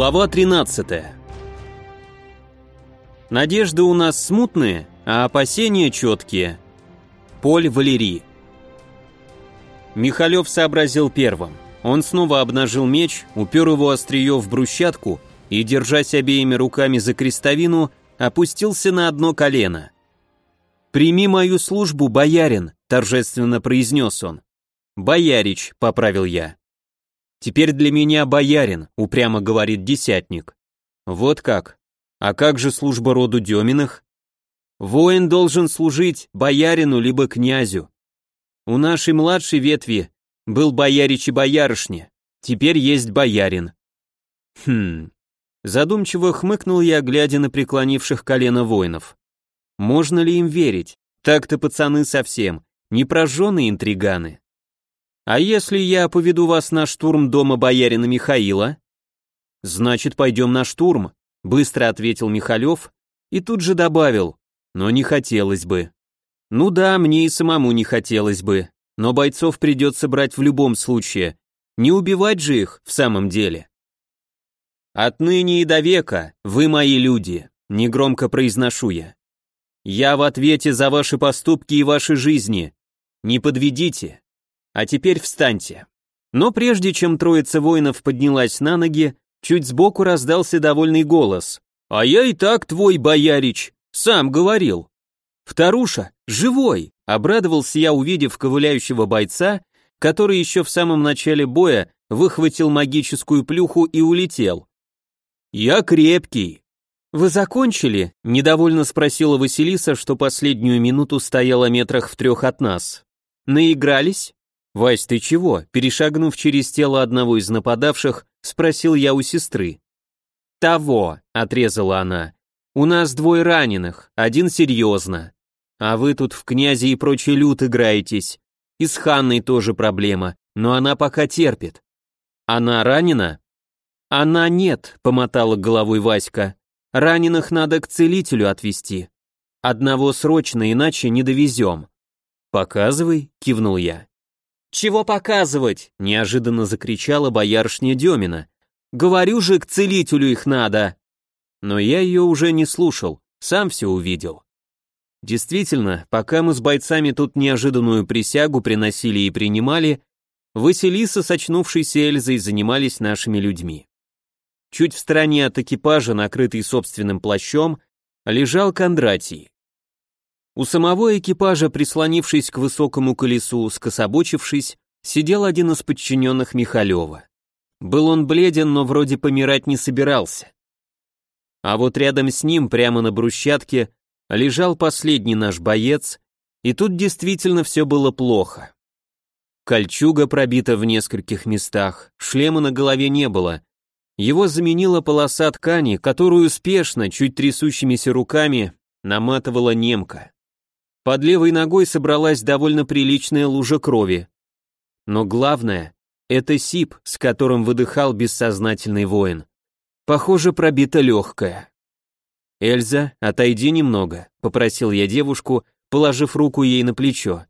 Глава 13. Надежды у нас смутные, а опасения четкие. Поль Валерий. Михалев сообразил первым. Он снова обнажил меч, упер его острие в брусчатку и, держась обеими руками за крестовину, опустился на одно колено. «Прими мою службу, боярин», — торжественно произнес он. «Боярич», — поправил я. «Теперь для меня боярин», — упрямо говорит десятник. «Вот как? А как же служба роду Деминых?» «Воин должен служить боярину либо князю. У нашей младшей ветви был боярич и боярышня, теперь есть боярин». «Хм...» Задумчиво хмыкнул я, глядя на преклонивших колено воинов. «Можно ли им верить? Так-то пацаны совсем, не прожженные интриганы. А если я поведу вас на штурм дома боярина Михаила? Значит, пойдем на штурм, быстро ответил Михалев и тут же добавил, но не хотелось бы. Ну да, мне и самому не хотелось бы, но бойцов придется брать в любом случае, не убивать же их в самом деле. Отныне и до века вы мои люди, негромко произношу я. Я в ответе за ваши поступки и ваши жизни. Не подведите, а теперь встаньте. Но прежде чем троица воинов поднялась на ноги, чуть сбоку раздался довольный голос. «А я и так твой, боярич, сам говорил». «Вторуша, живой!» — обрадовался я, увидев ковыляющего бойца, который еще в самом начале боя выхватил магическую плюху и улетел. «Я крепкий». «Вы закончили?» — недовольно спросила Василиса, что последнюю минуту стояла метрах в трех от нас. «Наигрались?» «Вась, ты чего?» Перешагнув через тело одного из нападавших, спросил я у сестры. «Того», — отрезала она. «У нас двое раненых, один серьезно. А вы тут в князе и прочий люд играетесь. И с Ханной тоже проблема, но она пока терпит. Она ранена?» «Она нет», — помотала головой Васька. «Раненых надо к целителю отвезти. Одного срочно, иначе не довезем». «Показывай», — кивнул я. «Чего показывать?» — неожиданно закричала боярышня Демина. «Говорю же, к целителю их надо!» Но я ее уже не слушал, сам все увидел. Действительно, пока мы с бойцами тут неожиданную присягу приносили и принимали, Василиса с очнувшейся Эльзой занимались нашими людьми. Чуть в стороне от экипажа, накрытый собственным плащом, лежал Кондратий. У самого экипажа, прислонившись к высокому колесу, скособочившись, сидел один из подчиненных Михалева. Был он бледен, но вроде помирать не собирался. А вот рядом с ним, прямо на брусчатке, лежал последний наш боец, и тут действительно все было плохо. Кольчуга пробита в нескольких местах, шлема на голове не было. Его заменила полоса ткани, которую спешно, чуть трясущимися руками, наматывала немка. Под левой ногой собралась довольно приличная лужа крови. Но главное — это сип, с которым выдыхал бессознательный воин. Похоже, пробита легкая. «Эльза, отойди немного», — попросил я девушку, положив руку ей на плечо.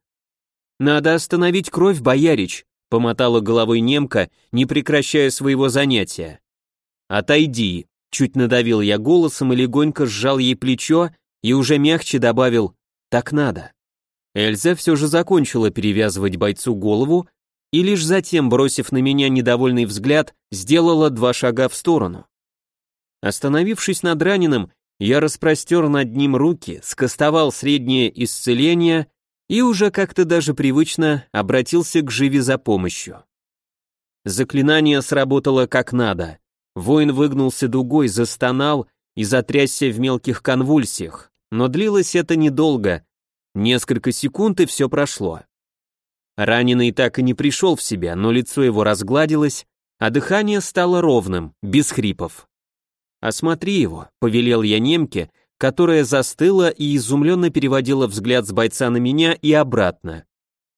«Надо остановить кровь, боярич», — помотала головой немка, не прекращая своего занятия. «Отойди», — чуть надавил я голосом и легонько сжал ей плечо и уже мягче добавил так надо. Эльза все же закончила перевязывать бойцу голову и лишь затем, бросив на меня недовольный взгляд, сделала два шага в сторону. Остановившись над раненым, я распростер над ним руки, скостовал среднее исцеление и уже как-то даже привычно обратился к Живи за помощью. Заклинание сработало как надо. Воин выгнулся дугой, застонал и затрясся в мелких конвульсиях. Но длилось это недолго. Несколько секунд и все прошло. Раненый так и не пришел в себя, но лицо его разгладилось, а дыхание стало ровным, без хрипов. «Осмотри его», — повелел я немке, которая застыла и изумленно переводила взгляд с бойца на меня и обратно.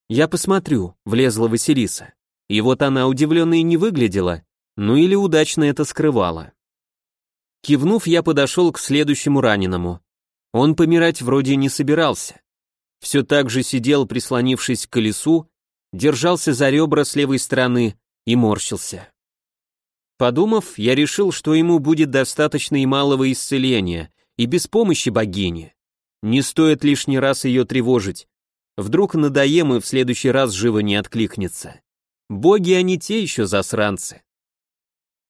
«Я посмотрю», — влезла Василиса. И вот она удивленно и не выглядела, ну или удачно это скрывала. Кивнув, я подошел к следующему раненому. Он помирать вроде не собирался. Все так же сидел, прислонившись к колесу, держался за ребра с левой стороны и морщился. Подумав, я решил, что ему будет достаточно и малого исцеления, и без помощи богини. Не стоит лишний раз ее тревожить. Вдруг надоем и в следующий раз живо не откликнется. Боги они те еще засранцы.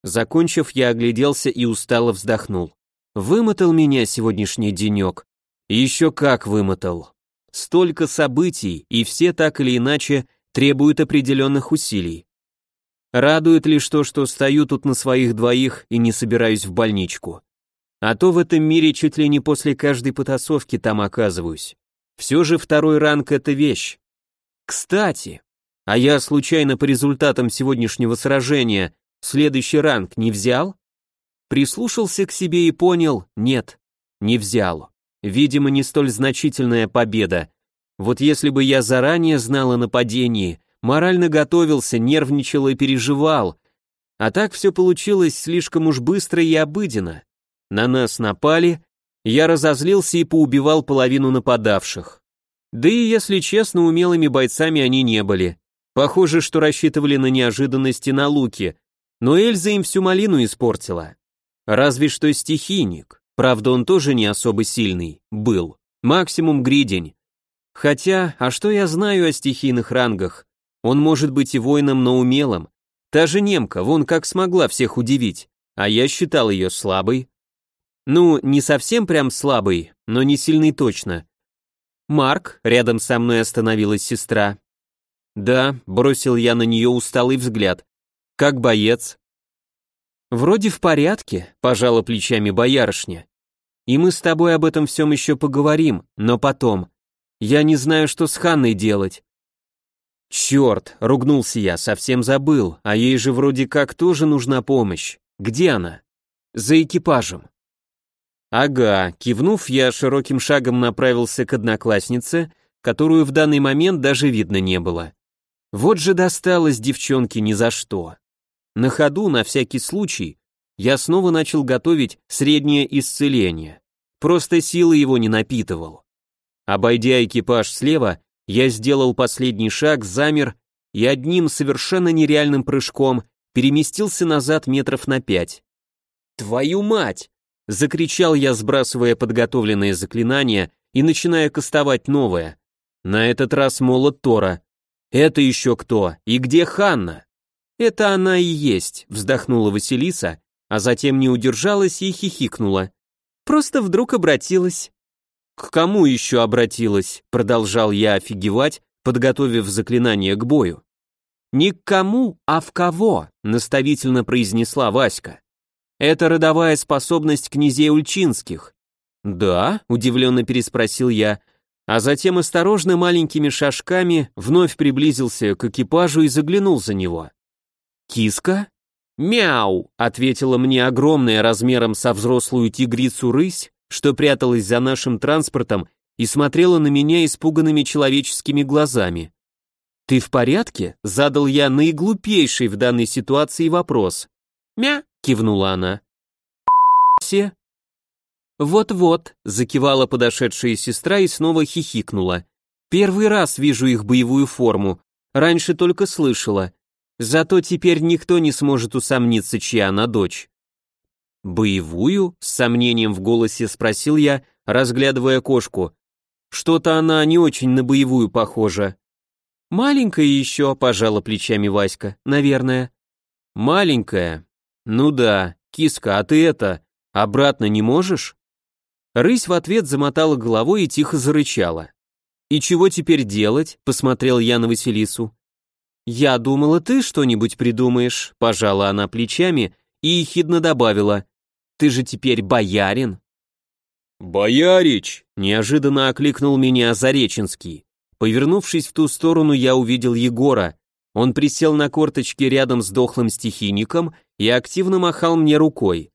Закончив, я огляделся и устало вздохнул. Вымотал меня сегодняшний денек. Еще как вымотал. Столько событий, и все так или иначе требуют определенных усилий. Радует лишь то, что стою тут на своих двоих и не собираюсь в больничку. А то в этом мире чуть ли не после каждой потасовки там оказываюсь. Все же второй ранг — это вещь. Кстати, а я случайно по результатам сегодняшнего сражения следующий ранг не взял? Прислушался к себе и понял, нет, не взял. Видимо, не столь значительная победа. Вот если бы я заранее знал о нападении, морально готовился, нервничал и переживал. А так все получилось слишком уж быстро и обыденно. На нас напали, я разозлился и поубивал половину нападавших. Да и, если честно, умелыми бойцами они не были. Похоже, что рассчитывали на неожиданности на луке, но Эльза им всю малину испортила. Разве что стихийник. Правда, он тоже не особо сильный. Был. Максимум гридень. Хотя, а что я знаю о стихийных рангах? Он может быть и воином, но умелым. Та же немка, вон как смогла всех удивить, а я считал ее слабой. Ну, не совсем прям слабый, но не сильный точно. Марк, рядом со мной остановилась сестра. Да, бросил я на нее усталый взгляд. Как боец? Вроде в порядке, пожала плечами боярышня. И мы с тобой об этом всем еще поговорим, но потом. Я не знаю, что с Ханной делать. Черт, ругнулся я, совсем забыл, а ей же вроде как тоже нужна помощь. Где она? За экипажем. Ага, кивнув, я широким шагом направился к однокласснице, которую в данный момент даже видно не было. Вот же досталось девчонке ни за что. На ходу, на всякий случай, я снова начал готовить среднее исцеление. Просто силы его не напитывал. Обойдя экипаж слева, я сделал последний шаг, замер и одним совершенно нереальным прыжком переместился назад метров на пять. «Твою мать!» — закричал я, сбрасывая подготовленное заклинание и начиная кастовать новое. На этот раз молот Тора. «Это еще кто? И где Ханна?» «Это она и есть», — вздохнула Василиса, а затем не удержалась и хихикнула. «Просто вдруг обратилась». «К кому еще обратилась?» — продолжал я офигевать, подготовив заклинание к бою. «Не к кому, а в кого», — наставительно произнесла Васька. «Это родовая способность князей Ульчинских». «Да?» — удивленно переспросил я, а затем осторожно маленькими шажками вновь приблизился к экипажу и заглянул за него. «Киска?» «Мяу!» — ответила мне огромная размером со взрослую тигрицу рысь, что пряталась за нашим транспортом и смотрела на меня испуганными человеческими глазами. «Ты в порядке?» — задал я наиглупейший в данной ситуации вопрос. «Мя!» — кивнула она. «Все?» «Вот-вот», — закивала подошедшая сестра и снова хихикнула. «Первый раз вижу их боевую форму, раньше только слышала. Зато теперь никто не сможет усомниться, чья она дочь». «Боевую?» — с сомнением в голосе спросил я, разглядывая кошку. «Что-то она не очень на боевую похожа». «Маленькая еще», — пожала плечами Васька, — «наверное». «Маленькая? Ну да, киска, а ты это, обратно не можешь?» Рысь в ответ замотала головой и тихо зарычала. «И чего теперь делать?» — посмотрел я на Василису. «Я думала, ты что-нибудь придумаешь», — пожала она плечами и ехидно добавила. «Ты же теперь боярин». «Боярич!» — неожиданно окликнул меня Зареченский. Повернувшись в ту сторону, я увидел Егора. Он присел на корточки рядом с дохлым стихийником и активно махал мне рукой.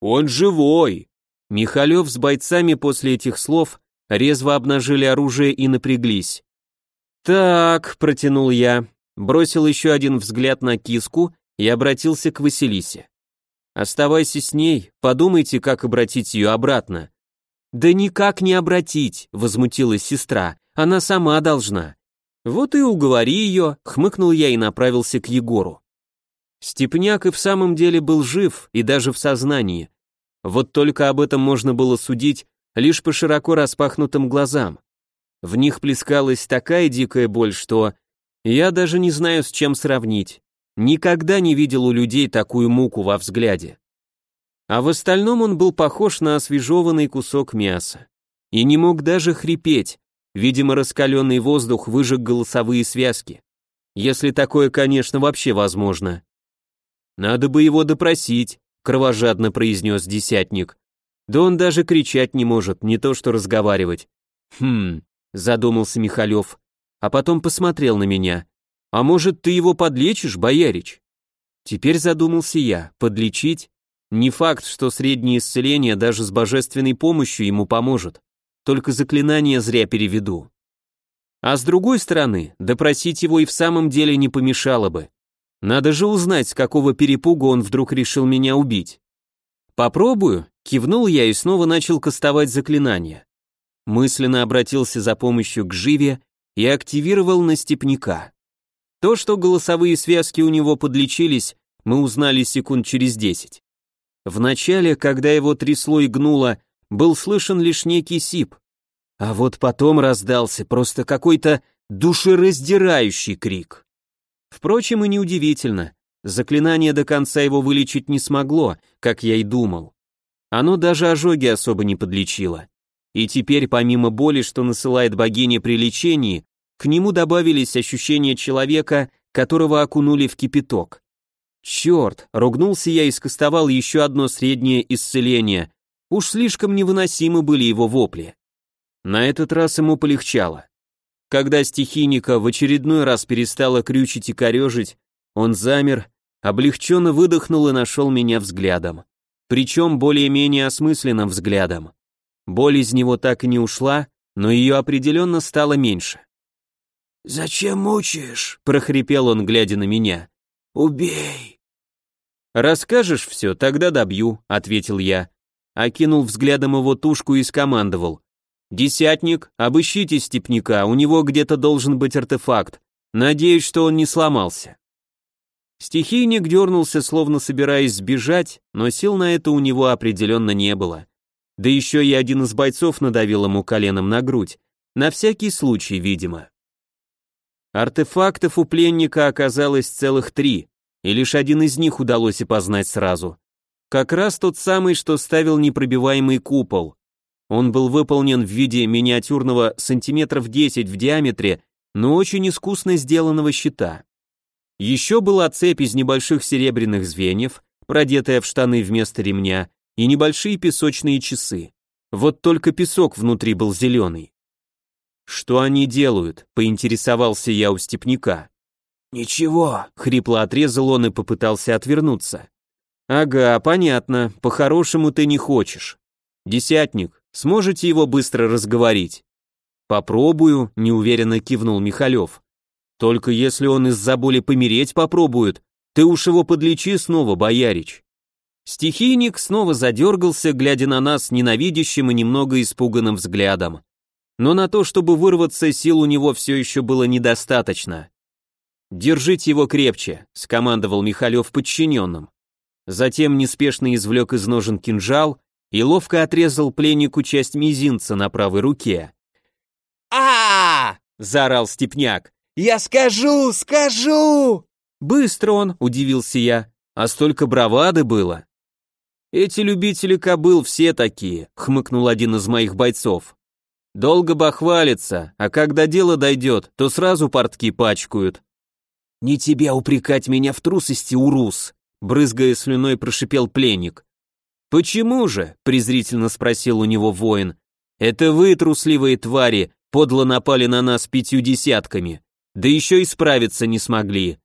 «Он живой!» Михалев с бойцами после этих слов резво обнажили оружие и напряглись. «Так», — протянул я, бросил еще один взгляд на киску и обратился к Василисе. «Оставайся с ней, подумайте, как обратить ее обратно». «Да никак не обратить», — возмутилась сестра, — «она сама должна». «Вот и уговори ее», — хмыкнул я и направился к Егору. Степняк и в самом деле был жив и даже в сознании. Вот только об этом можно было судить лишь по широко распахнутым глазам. В них плескалась такая дикая боль, что я даже не знаю, с чем сравнить. Никогда не видел у людей такую муку во взгляде. А в остальном он был похож на освежеванный кусок мяса. И не мог даже хрипеть, видимо, раскаленный воздух выжег голосовые связки. Если такое, конечно, вообще возможно. «Надо бы его допросить», — кровожадно произнес десятник. «Да он даже кричать не может, не то что разговаривать». «Хм», — задумался Михалев, а потом посмотрел на меня. «А может, ты его подлечишь, боярич?» Теперь задумался я, подлечить? Не факт, что среднее исцеление даже с божественной помощью ему поможет. Только заклинание зря переведу. А с другой стороны, допросить его и в самом деле не помешало бы. Надо же узнать, с какого перепуга он вдруг решил меня убить. Попробую, кивнул я и снова начал кастовать заклинание. Мысленно обратился за помощью к Живе и активировал на степняка. То, что голосовые связки у него подлечились, мы узнали секунд через десять. Вначале, когда его трясло и гнуло, был слышен лишь некий сип. А вот потом раздался просто какой-то душераздирающий крик. Впрочем, и неудивительно. Заклинание до конца его вылечить не смогло, как я и думал. Оно даже ожоги особо не подлечило. И теперь, помимо боли, что насылает богиня при лечении, к нему добавились ощущения человека, которого окунули в кипяток. Черт, ругнулся я и скостовал еще одно среднее исцеление. Уж слишком невыносимы были его вопли. На этот раз ему полегчало. Когда стихийника в очередной раз перестало крючить и корежить, он замер, облегченно выдохнул и нашел меня взглядом. Причем более-менее осмысленным взглядом. Боль из него так и не ушла, но ее определенно стало меньше. «Зачем мучаешь?» — прохрипел он, глядя на меня. «Убей!» «Расскажешь все, тогда добью», — ответил я. Окинул взглядом его тушку и скомандовал. «Десятник, обыщите степняка, у него где-то должен быть артефакт. Надеюсь, что он не сломался». Стихийник дернулся, словно собираясь сбежать, но сил на это у него определенно не было. Да еще и один из бойцов надавил ему коленом на грудь. На всякий случай, видимо. Артефактов у пленника оказалось целых три, и лишь один из них удалось опознать сразу. Как раз тот самый, что ставил непробиваемый купол. Он был выполнен в виде миниатюрного сантиметров 10 в диаметре, но очень искусно сделанного щита. Еще была цепь из небольших серебряных звеньев, продетая в штаны вместо ремня, и небольшие песочные часы. Вот только песок внутри был зеленый. «Что они делают?» — поинтересовался я у степняка. «Ничего», — хрипло отрезал он и попытался отвернуться. «Ага, понятно, по-хорошему ты не хочешь. Десятник, сможете его быстро разговорить?» «Попробую», — неуверенно кивнул Михалев. «Только если он из-за боли помереть попробует, ты уж его подлечи снова, боярич». Стихийник снова задергался, глядя на нас ненавидящим и немного испуганным взглядом но на то, чтобы вырваться, сил у него все еще было недостаточно. «Держите его крепче», — скомандовал Михалев подчиненным. Затем неспешно извлек из ножен кинжал и ловко отрезал пленнику часть мизинца на правой руке. а, заорал Степняк. «Я скажу, скажу!» «Быстро он», — удивился я, — «а столько бравады было». «Эти любители кобыл все такие», — хмыкнул один из моих бойцов. Долго бахвалится, а когда дело дойдет, то сразу портки пачкают. «Не тебя упрекать меня в трусости, урус!» брызгая слюной, прошипел пленник. «Почему же?» — презрительно спросил у него воин. «Это вы, трусливые твари, подло напали на нас пятью десятками, да еще и справиться не смогли».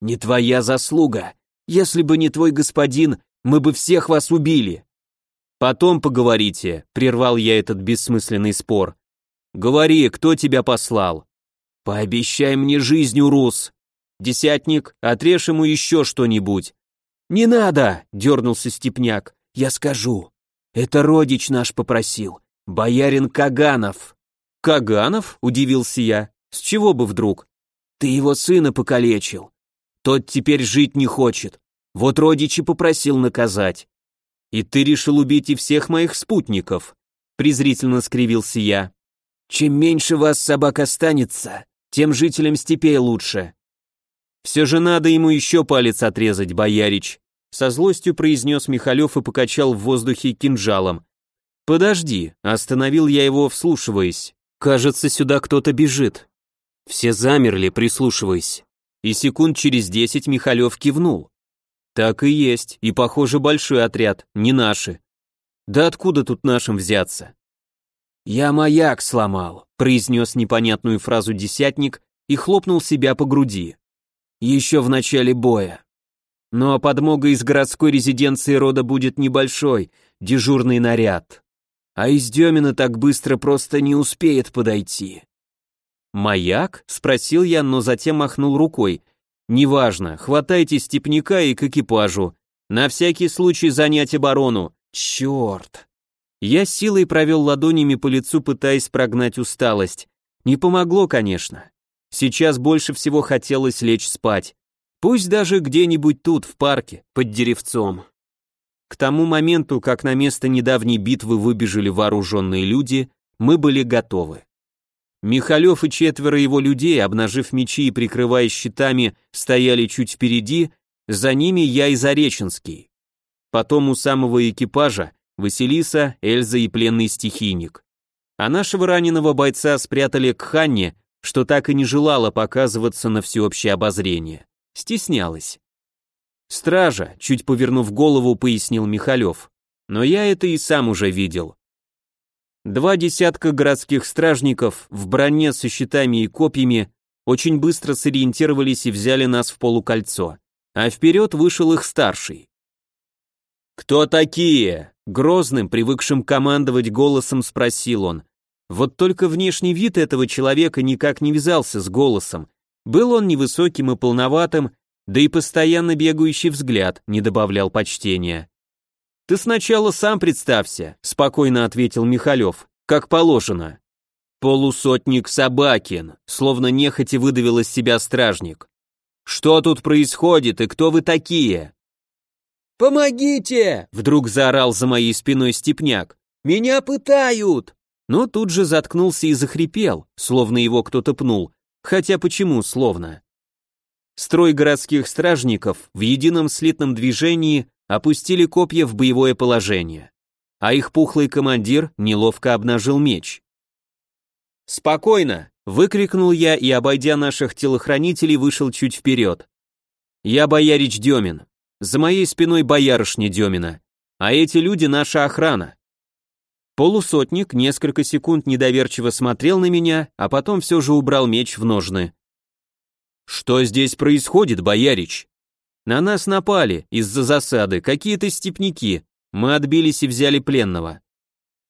«Не твоя заслуга. Если бы не твой господин, мы бы всех вас убили». «Потом поговорите», — прервал я этот бессмысленный спор. «Говори, кто тебя послал?» «Пообещай мне жизнь, Урус!» «Десятник, отрежь ему еще что-нибудь». «Не надо!» — дернулся Степняк. «Я скажу. Это родич наш попросил. Боярин Каганов». «Каганов?» — удивился я. «С чего бы вдруг?» «Ты его сына покалечил. Тот теперь жить не хочет. Вот родичи попросил наказать. И ты решил убить и всех моих спутников, презрительно скривился я. Чем меньше вас собак останется, тем жителям степей лучше. Все же надо ему еще палец отрезать, боярич, со злостью произнес Михалев и покачал в воздухе кинжалом. «Подожди», — остановил я его, вслушиваясь. «Кажется, сюда кто-то бежит». Все замерли, прислушиваясь. И секунд через десять Михалев кивнул. Так и есть, и, похоже, большой отряд, не наши. Да откуда тут нашим взяться? «Я маяк сломал», — произнес непонятную фразу десятник и хлопнул себя по груди. «Еще в начале боя. Но подмога из городской резиденции рода будет небольшой, дежурный наряд. А из Демина так быстро просто не успеет подойти. «Маяк?» — спросил я, но затем махнул рукой. «Неважно, хватайте степняка и к экипажу. На всякий случай занять оборону. Черт!» Я силой провел ладонями по лицу, пытаясь прогнать усталость. Не помогло, конечно. Сейчас больше всего хотелось лечь спать. Пусть даже где-нибудь тут, в парке, под деревцом. К тому моменту, как на место недавней битвы выбежали вооруженные люди, мы были готовы. Михалев и четверо его людей, обнажив мечи и прикрываясь щитами, стояли чуть впереди, за ними я и Зареченский. Потом у самого экипажа Василиса, Эльза и пленный стихийник. А нашего раненого бойца спрятали к Ханне, что так и не желала показываться на всеобщее обозрение. Стеснялась. «Стража», чуть повернув голову, пояснил Михалев. «Но я это и сам уже видел. Два десятка городских стражников в броне со щитами и копьями очень быстро сориентировались и взяли нас в полукольцо, а вперед вышел их старший. «Кто такие?» — грозным, привыкшим командовать голосом спросил он. Вот только внешний вид этого человека никак не вязался с голосом, был он невысоким и полноватым, да и постоянно бегающий взгляд не добавлял почтения. «Ты сначала сам представься», — спокойно ответил Михалев, — «как положено». «Полусотник Собакин», словно нехотя выдавил из себя стражник. «Что тут происходит и кто вы такие?» «Помогите!» — вдруг заорал за моей спиной степняк. «Меня пытают!» Но тут же заткнулся и захрипел, словно его кто-то пнул, Хотя почему словно? Строй городских стражников в едином слитном движении опустили копья в боевое положение, а их пухлый командир неловко обнажил меч. «Спокойно!» — выкрикнул я и, обойдя наших телохранителей, вышел чуть вперед. «Я боярич Демин. За моей спиной боярышня Демина. А эти люди — наша охрана. Полусотник несколько секунд недоверчиво смотрел на меня, а потом все же убрал меч в ножны. «Что здесь происходит, боярич?» «На нас напали, из-за засады, какие-то степняки. Мы отбились и взяли пленного».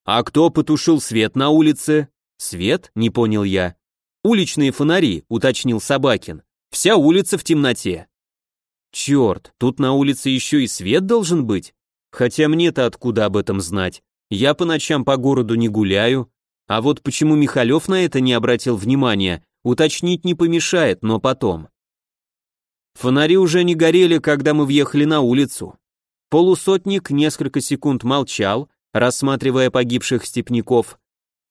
«А кто потушил свет на улице?» «Свет?» — не понял я. «Уличные фонари», — уточнил Собакин. «Вся улица в темноте». «Черт, тут на улице еще и свет должен быть? Хотя мне-то откуда об этом знать?» Я по ночам по городу не гуляю, а вот почему Михалев на это не обратил внимания, уточнить не помешает, но потом. Фонари уже не горели, когда мы въехали на улицу. Полусотник несколько секунд молчал, рассматривая погибших степняков,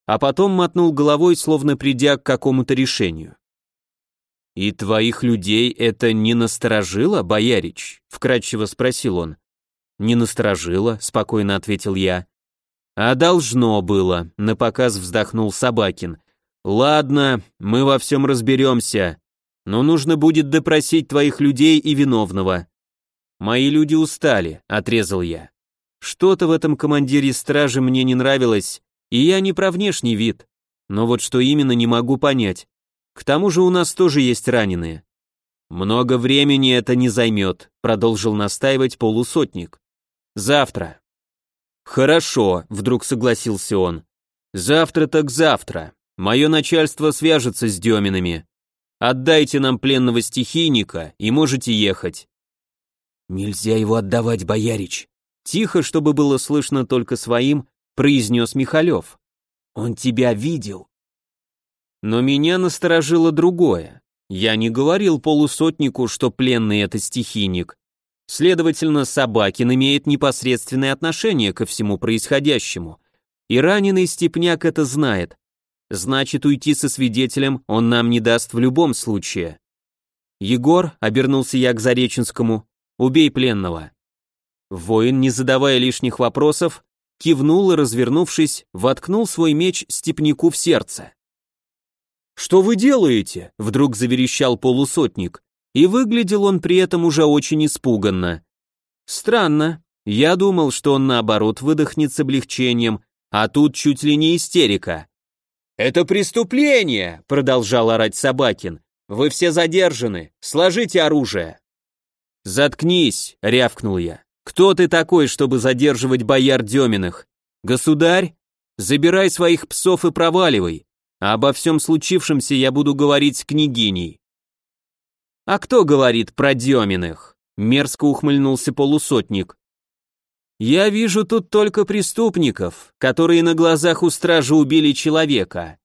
а потом мотнул головой, словно придя к какому-то решению. «И твоих людей это не насторожило, боярич?» — вкратчиво спросил он. «Не насторожило», — спокойно ответил я. А должно было, напоказ вздохнул Собакин. Ладно, мы во всем разберемся, но нужно будет допросить твоих людей и виновного. Мои люди устали, отрезал я. Что-то в этом командире стражи мне не нравилось, и я не про внешний вид. Но вот что именно не могу понять. К тому же у нас тоже есть раненые. Много времени это не займет, продолжил настаивать полусотник. Завтра. «Хорошо», — вдруг согласился он. «Завтра так завтра. Мое начальство свяжется с Деминами. Отдайте нам пленного стихийника и можете ехать». «Нельзя его отдавать, боярич», — тихо, чтобы было слышно только своим, произнес Михалев. «Он тебя видел». Но меня насторожило другое. Я не говорил полусотнику, что пленный это стихийник. Следовательно, Собакин имеет непосредственное отношение ко всему происходящему. И раненый степняк это знает. Значит, уйти со свидетелем он нам не даст в любом случае. Егор, обернулся я к Зареченскому, убей пленного. Воин, не задавая лишних вопросов, кивнул и, развернувшись, воткнул свой меч степняку в сердце. «Что вы делаете?» — вдруг заверещал полусотник, и выглядел он при этом уже очень испуганно. Странно, я думал, что он наоборот выдохнет с облегчением, а тут чуть ли не истерика. «Это преступление!» — продолжал орать Собакин. «Вы все задержаны, сложите оружие!» «Заткнись!» — рявкнул я. «Кто ты такой, чтобы задерживать бояр Деминых? Государь? Забирай своих псов и проваливай а обо всем случившемся я буду говорить с княгиней. А кто говорит про Деминых? Мерзко ухмыльнулся полусотник. Я вижу тут только преступников, которые на глазах у стражи убили человека.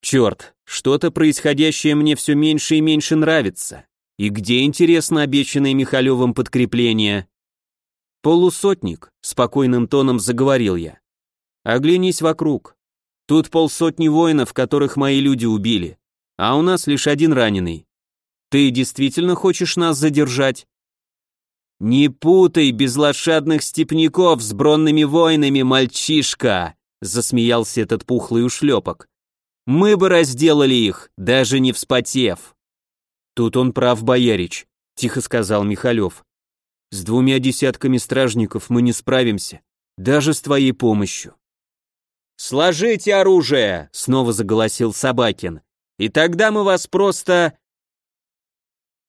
Черт, что-то происходящее мне все меньше и меньше нравится. И где, интересно, обещанное Михалевым подкрепление? Полусотник, спокойным тоном заговорил я. Оглянись вокруг. Тут полсотни воинов, которых мои люди убили, а у нас лишь один раненый. Ты действительно хочешь нас задержать? Не путай безлошадных степняков с бронными воинами, мальчишка, засмеялся этот пухлый ушлепок. Мы бы разделали их, даже не вспотев. Тут он прав, боярич, тихо сказал Михалев. С двумя десятками стражников мы не справимся, даже с твоей помощью. «Сложите оружие!» — снова заголосил Собакин. «И тогда мы вас просто...»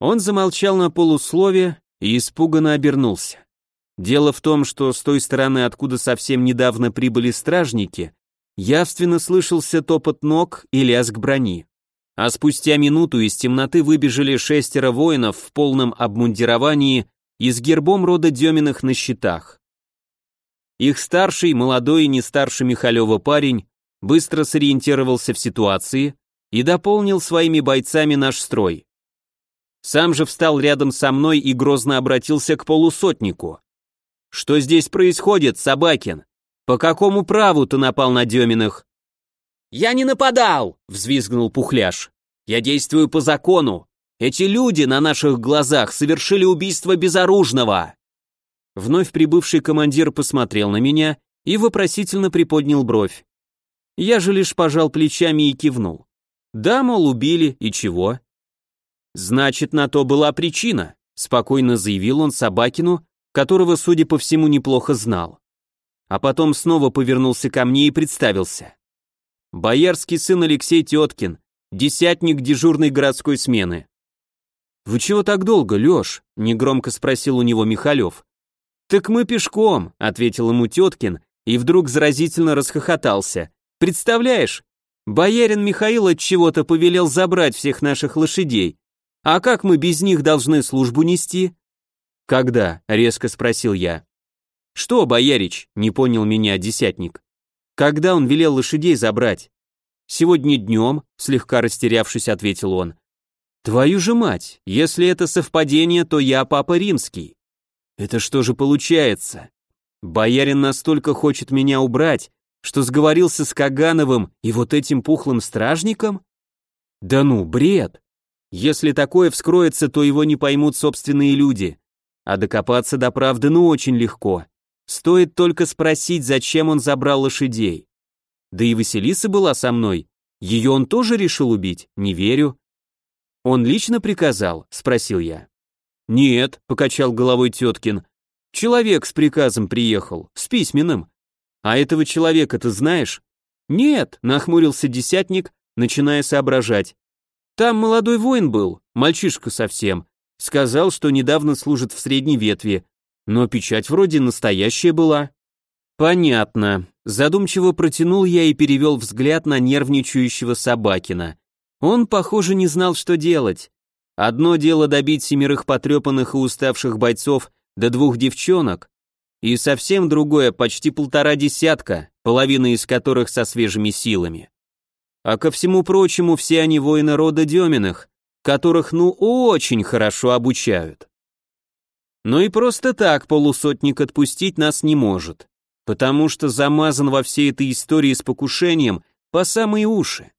Он замолчал на полуслове и испуганно обернулся. Дело в том, что с той стороны, откуда совсем недавно прибыли стражники, явственно слышался топот ног и лязг брони. А спустя минуту из темноты выбежали шестеро воинов в полном обмундировании и с гербом рода Деминых на щитах. Их старший, молодой и не старше Михалева парень, быстро сориентировался в ситуации и дополнил своими бойцами наш строй. Сам же встал рядом со мной и грозно обратился к полусотнику. «Что здесь происходит, Собакин? По какому праву ты напал на Деминых?» «Я не нападал!» — взвизгнул Пухляш. «Я действую по закону. Эти люди на наших глазах совершили убийство безоружного!» Вновь прибывший командир посмотрел на меня и вопросительно приподнял бровь. Я же лишь пожал плечами и кивнул. Да, мол, убили, и чего? Значит, на то была причина, спокойно заявил он Собакину, которого, судя по всему, неплохо знал. А потом снова повернулся ко мне и представился. Боярский сын Алексей Теткин, десятник дежурной городской смены. «Вы чего так долго, Лёш?» — негромко спросил у него Михалев. «Так мы пешком», — ответил ему Теткин, и вдруг заразительно расхохотался. «Представляешь, боярин Михаил от чего-то повелел забрать всех наших лошадей. А как мы без них должны службу нести?» «Когда?» — резко спросил я. «Что, боярич?» — не понял меня десятник. «Когда он велел лошадей забрать?» «Сегодня днем», — слегка растерявшись, ответил он. «Твою же мать, если это совпадение, то я папа римский». Это что же получается? Боярин настолько хочет меня убрать, что сговорился с Кагановым и вот этим пухлым стражником? Да ну, бред! Если такое вскроется, то его не поймут собственные люди. А докопаться до правды ну очень легко. Стоит только спросить, зачем он забрал лошадей. Да и Василиса была со мной. Ее он тоже решил убить? Не верю. Он лично приказал? Спросил я. «Нет», — покачал головой Теткин. «Человек с приказом приехал, с письменным. А этого человека ты знаешь?» «Нет», — нахмурился десятник, начиная соображать. «Там молодой воин был, мальчишка совсем. Сказал, что недавно служит в средней ветви, но печать вроде настоящая была». «Понятно», — задумчиво протянул я и перевел взгляд на нервничающего Собакина. Он, похоже, не знал, что делать. Одно дело добить семерых потрепанных и уставших бойцов до двух девчонок, и совсем другое почти полтора десятка, половина из которых со свежими силами. А ко всему прочему, все они воины рода Деминых, которых ну очень хорошо обучают. Но и просто так полусотник отпустить нас не может, потому что замазан во всей этой истории с покушением по самые уши.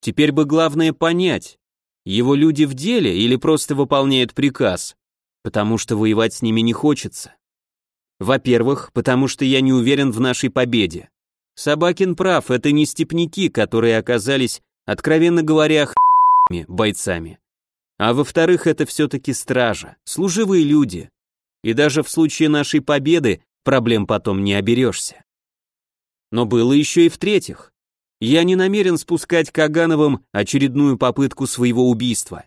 Теперь бы главное понять, его люди в деле или просто выполняют приказ, потому что воевать с ними не хочется. Во-первых, потому что я не уверен в нашей победе. Собакин прав, это не степняки, которые оказались, откровенно говоря, х**ми бойцами. А во-вторых, это все-таки стража, служивые люди. И даже в случае нашей победы проблем потом не оберешься. Но было еще и в-третьих. Я не намерен спускать Кагановым очередную попытку своего убийства.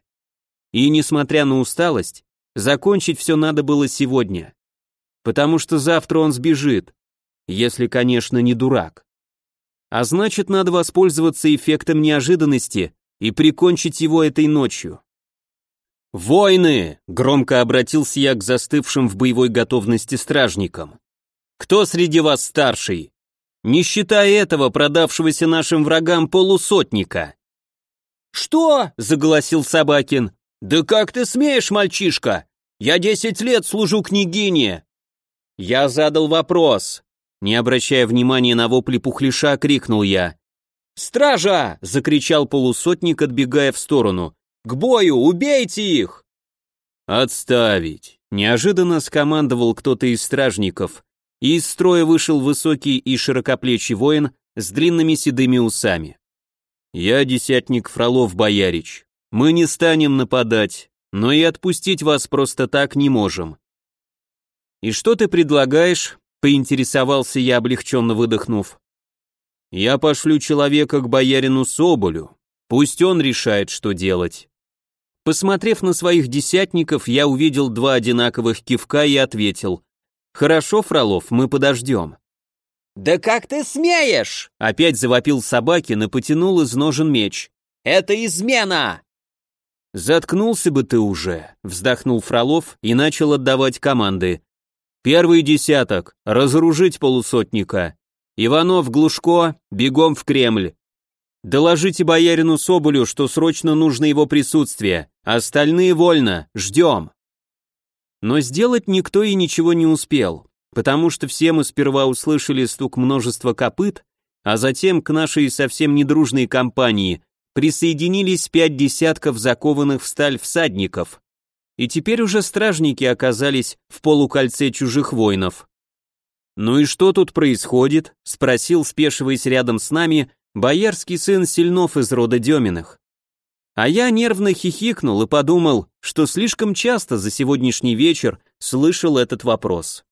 И, несмотря на усталость, закончить все надо было сегодня. Потому что завтра он сбежит, если, конечно, не дурак. А значит, надо воспользоваться эффектом неожиданности и прикончить его этой ночью. «Войны!» — громко обратился я к застывшим в боевой готовности стражникам. «Кто среди вас старший? не считая этого продавшегося нашим врагам полусотника. «Что?» — заголосил Собакин. «Да как ты смеешь, мальчишка? Я десять лет служу княгине!» Я задал вопрос. Не обращая внимания на вопли пухлиша, крикнул я. «Стража!» — закричал полусотник, отбегая в сторону. «К бою! Убейте их!» «Отставить!» — неожиданно скомандовал кто-то из стражников, из строя вышел высокий и широкоплечий воин с длинными седыми усами. «Я десятник Фролов Боярич. Мы не станем нападать, но и отпустить вас просто так не можем». «И что ты предлагаешь?» — поинтересовался я, облегченно выдохнув. «Я пошлю человека к боярину Соболю. Пусть он решает, что делать». Посмотрев на своих десятников, я увидел два одинаковых кивка и ответил «Хорошо, Фролов, мы подождем». «Да как ты смеешь?» Опять завопил Собакин и потянул из ножен меч. «Это измена!» «Заткнулся бы ты уже», — вздохнул Фролов и начал отдавать команды. «Первый десяток, разоружить полусотника. Иванов, Глушко, бегом в Кремль. Доложите боярину Соболю, что срочно нужно его присутствие, остальные вольно, ждем». Но сделать никто и ничего не успел, потому что все мы сперва услышали стук множества копыт, а затем к нашей совсем недружной компании присоединились пять десятков закованных в сталь всадников. И теперь уже стражники оказались в полукольце чужих воинов. «Ну и что тут происходит?» — спросил, спешиваясь рядом с нами, боярский сын Сильнов из рода Деминых. А я нервно хихикнул и подумал, что слишком часто за сегодняшний вечер слышал этот вопрос.